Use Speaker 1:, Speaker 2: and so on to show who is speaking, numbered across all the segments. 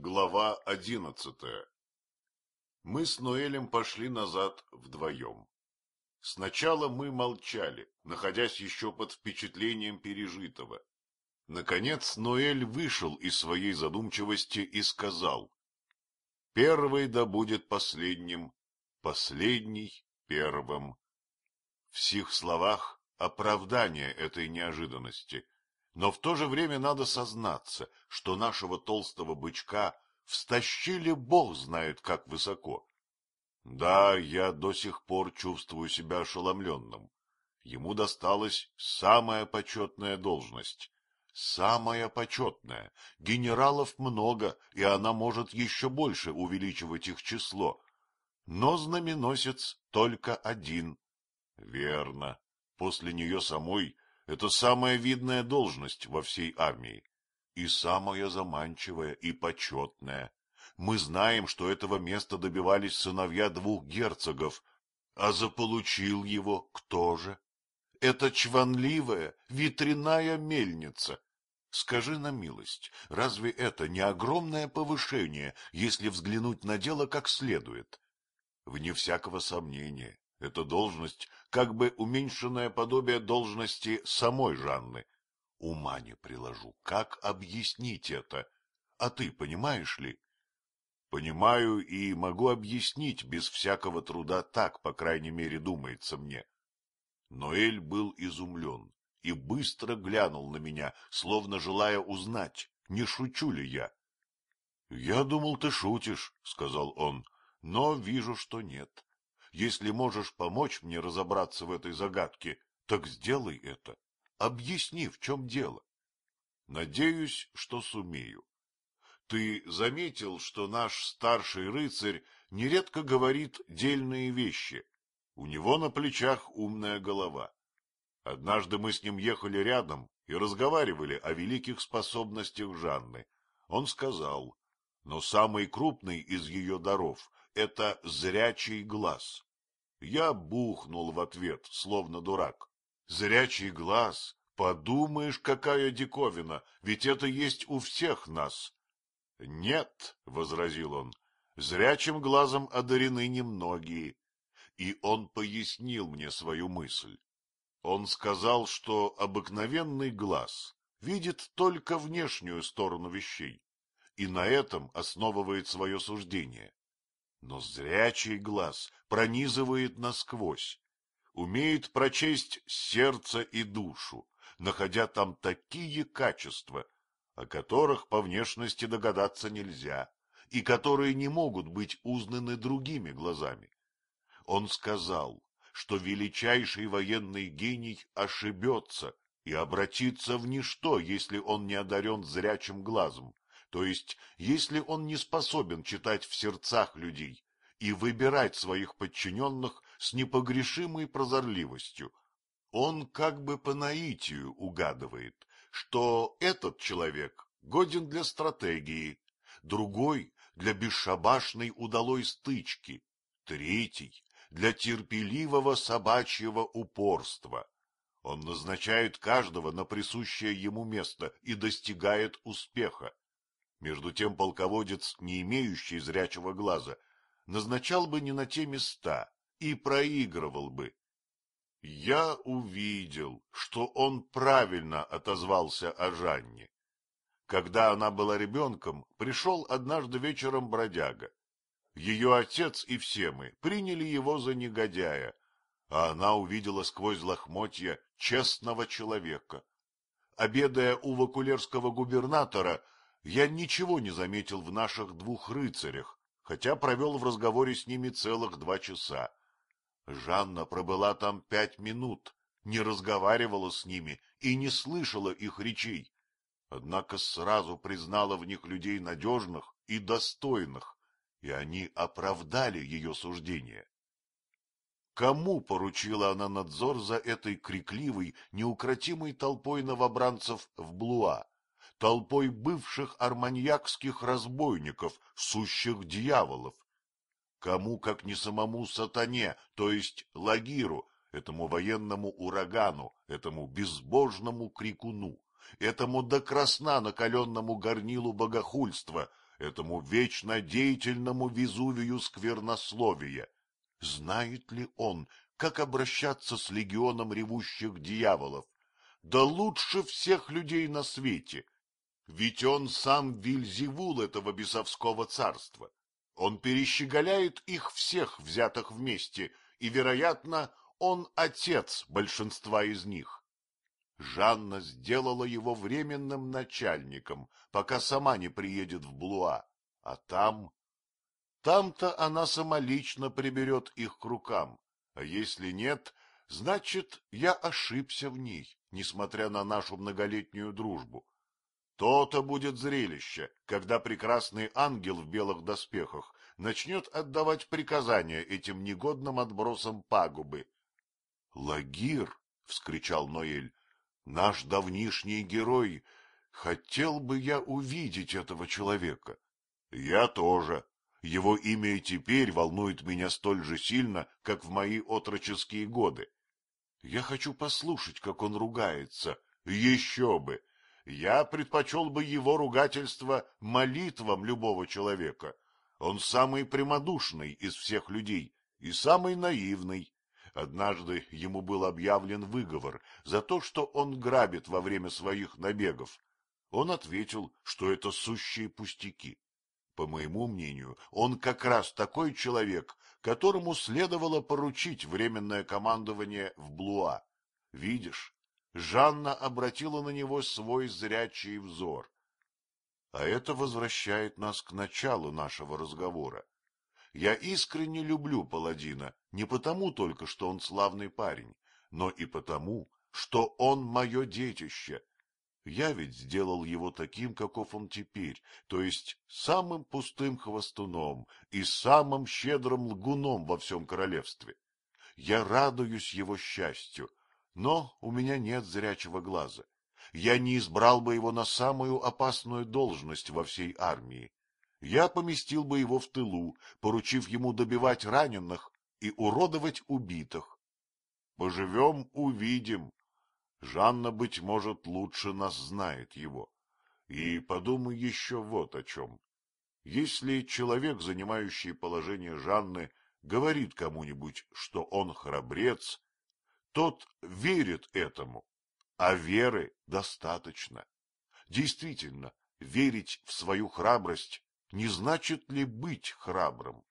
Speaker 1: Глава одиннадцатая Мы с Ноэлем пошли назад вдвоем. Сначала мы молчали, находясь еще под впечатлением пережитого. Наконец Ноэль вышел из своей задумчивости и сказал, «Первый да будет последним, последний первым». В сих словах оправдание этой неожиданности — но в то же время надо сознаться, что нашего толстого бычка встащили бог знает как высоко. Да, я до сих пор чувствую себя ошеломленным. Ему досталась самая почетная должность. Самая почетная. Генералов много, и она может еще больше увеличивать их число. Но знаменосец только один. Верно. После нее самой это самая видная должность во всей армии. И самая заманчивая и почетная. Мы знаем, что этого места добивались сыновья двух герцогов, а заполучил его кто же? Это чванливая ветряная мельница. Скажи на милость, разве это не огромное повышение, если взглянуть на дело как следует? Вне всякого сомнения, эта должность как бы уменьшенное подобие должности самой Жанны. Ума не приложу, как объяснить это? А ты понимаешь ли? Понимаю и могу объяснить без всякого труда так, по крайней мере, думается мне. Ноэль был изумлен и быстро глянул на меня, словно желая узнать, не шучу ли я. — Я думал, ты шутишь, — сказал он, — но вижу, что нет. Если можешь помочь мне разобраться в этой загадке, так сделай это. Объясни, в чем дело. Надеюсь, что сумею. Ты заметил, что наш старший рыцарь нередко говорит дельные вещи. У него на плечах умная голова. Однажды мы с ним ехали рядом и разговаривали о великих способностях Жанны. Он сказал, но самый крупный из ее даров это зрячий глаз. Я бухнул в ответ, словно дурак. Зрячий глаз, подумаешь, какая диковина, ведь это есть у всех нас. Нет, — возразил он, — зрячим глазом одарены немногие. И он пояснил мне свою мысль. Он сказал, что обыкновенный глаз видит только внешнюю сторону вещей, и на этом основывает свое суждение. Но зрячий глаз пронизывает насквозь, умеет прочесть сердце и душу, находя там такие качества, о которых по внешности догадаться нельзя, и которые не могут быть узнаны другими глазами. Он сказал, что величайший военный гений ошибется и обратится в ничто, если он не одарен зрячим глазом, то есть, если он не способен читать в сердцах людей и выбирать своих подчиненных с непогрешимой прозорливостью, он как бы по наитию угадывает, что этот человек годен для стратегии, другой — для бесшабашной удалой стычки, третий — для терпеливого собачьего упорства. Он назначает каждого на присущее ему место и достигает успеха. Между тем полководец, не имеющий зрячего глаза, назначал бы не на те места и проигрывал бы. Я увидел, что он правильно отозвался о Жанне. Когда она была ребенком, пришел однажды вечером бродяга. Ее отец и все мы приняли его за негодяя, а она увидела сквозь лохмотья честного человека. Обедая у вакулерского губернатора, я ничего не заметил в наших двух рыцарях, хотя провел в разговоре с ними целых два часа. Жанна пробыла там пять минут, не разговаривала с ними и не слышала их речей, однако сразу признала в них людей надежных и достойных, и они оправдали ее суждение. Кому поручила она надзор за этой крикливой, неукротимой толпой новобранцев в Блуа? Толпой бывших арманьякских разбойников, сущих дьяволов. Кому, как не самому сатане, то есть Лагиру, этому военному урагану, этому безбожному крикуну, этому до красна накаленному горнилу богохульства, этому вечно деятельному Везувию сквернословия. Знает ли он, как обращаться с легионом ревущих дьяволов? Да лучше всех людей на свете. Ведь он сам Вильзевул этого бесовского царства. Он перещеголяет их всех, взятых вместе, и, вероятно, он отец большинства из них. Жанна сделала его временным начальником, пока сама не приедет в Блуа, а там... Там-то она самолично приберет их к рукам, а если нет, значит, я ошибся в ней, несмотря на нашу многолетнюю дружбу. То-то будет зрелище, когда прекрасный ангел в белых доспехах начнет отдавать приказания этим негодным отбросам пагубы. — Лагир! — вскричал Ноэль. Наш давнишний герой, хотел бы я увидеть этого человека. Я тоже. Его имя и теперь волнует меня столь же сильно, как в мои отроческие годы. Я хочу послушать, как он ругается. Еще бы! Я предпочел бы его ругательство молитвам любого человека. Он самый прямодушный из всех людей и самый наивный. Однажды ему был объявлен выговор за то, что он грабит во время своих набегов. Он ответил, что это сущие пустяки. По моему мнению, он как раз такой человек, которому следовало поручить временное командование в Блуа. Видишь, Жанна обратила на него свой зрячий взор. А это возвращает нас к началу нашего разговора. Я искренне люблю паладина, не потому только, что он славный парень, но и потому, что он мое детище. Я ведь сделал его таким, каков он теперь, то есть самым пустым хвостуном и самым щедрым лгуном во всем королевстве. Я радуюсь его счастью, но у меня нет зрячего глаза. Я не избрал бы его на самую опасную должность во всей армии я поместил бы его в тылу, поручив ему добивать раненых и уродовать убитых. Поживем — увидим. Жанна, быть может, лучше нас знает его. И подумай еще вот о чем. Если человек, занимающий положение Жанны, говорит кому-нибудь, что он храбрец, тот верит этому, а веры достаточно. Действительно, верить в свою храбрость не значит ли быть храбрым?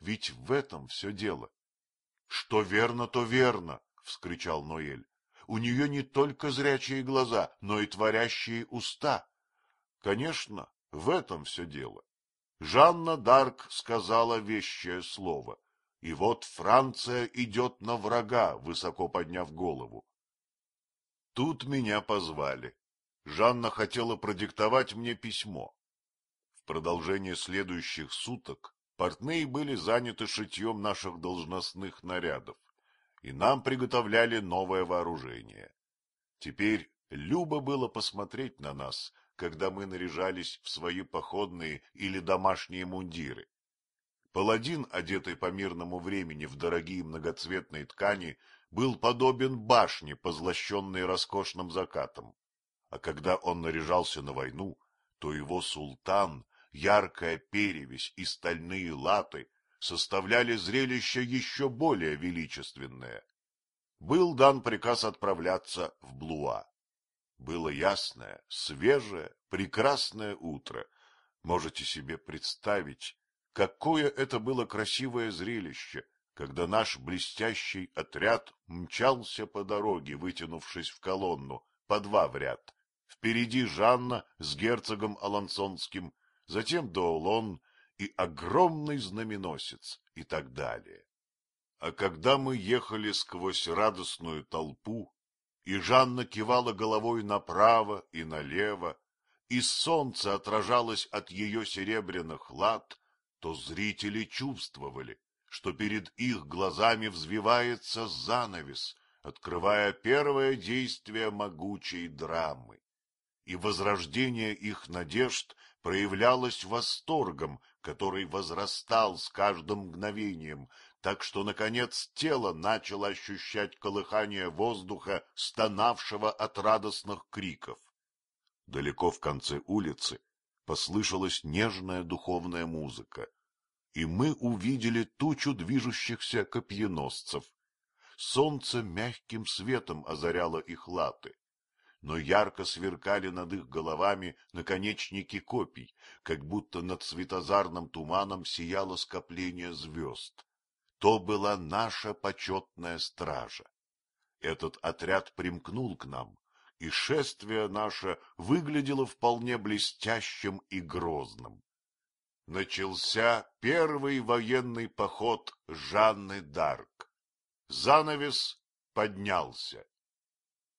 Speaker 1: Ведь в этом все дело. — Что верно, то верно, — вскричал Ноэль. — У нее не только зрячие глаза, но и творящие уста. Конечно, в этом все дело. Жанна Дарк сказала вещее слово, и вот Франция идет на врага, высоко подняв голову. Тут меня позвали. Жанна хотела продиктовать мне письмо продолжение следующих суток портные были заняты шитьем наших должностных нарядов, и нам приготовляли новое вооружение. Теперь любо было посмотреть на нас, когда мы наряжались в свои походные или домашние мундиры. Паладин, одетый по мирному времени в дорогие многоцветные ткани, был подобен башне, позлощенной роскошным закатом. А когда он наряжался на войну, то его султан яркая перевесь и стальные латы составляли зрелище еще более величественное. Был дан приказ отправляться в Блуа. Было ясное, свежее, прекрасное утро. Можете себе представить, какое это было красивое зрелище, когда наш блестящий отряд мчался по дороге, вытянувшись в колонну, по два в ряд. Впереди Жанна с герцогом Алансонским затем Доолон и огромный знаменосец и так далее. А когда мы ехали сквозь радостную толпу, и Жанна кивала головой направо и налево, и солнце отражалось от ее серебряных лад, то зрители чувствовали, что перед их глазами взвивается занавес, открывая первое действие могучей драмы. И возрождение их надежд проявлялось восторгом, который возрастал с каждым мгновением, так что, наконец, тело начало ощущать колыхание воздуха, стонавшего от радостных криков. Далеко в конце улицы послышалась нежная духовная музыка, и мы увидели тучу движущихся копьеносцев. Солнце мягким светом озаряло их латы, но ярко сверкали над их головами наконечники копий, как будто над светозарным туманом сияло скопление звезд. То была наша почетная стража. Этот отряд примкнул к нам, и шествие наше выглядело вполне блестящим и грозным. Начался первый военный поход Жанны Дарк. Занавес поднялся.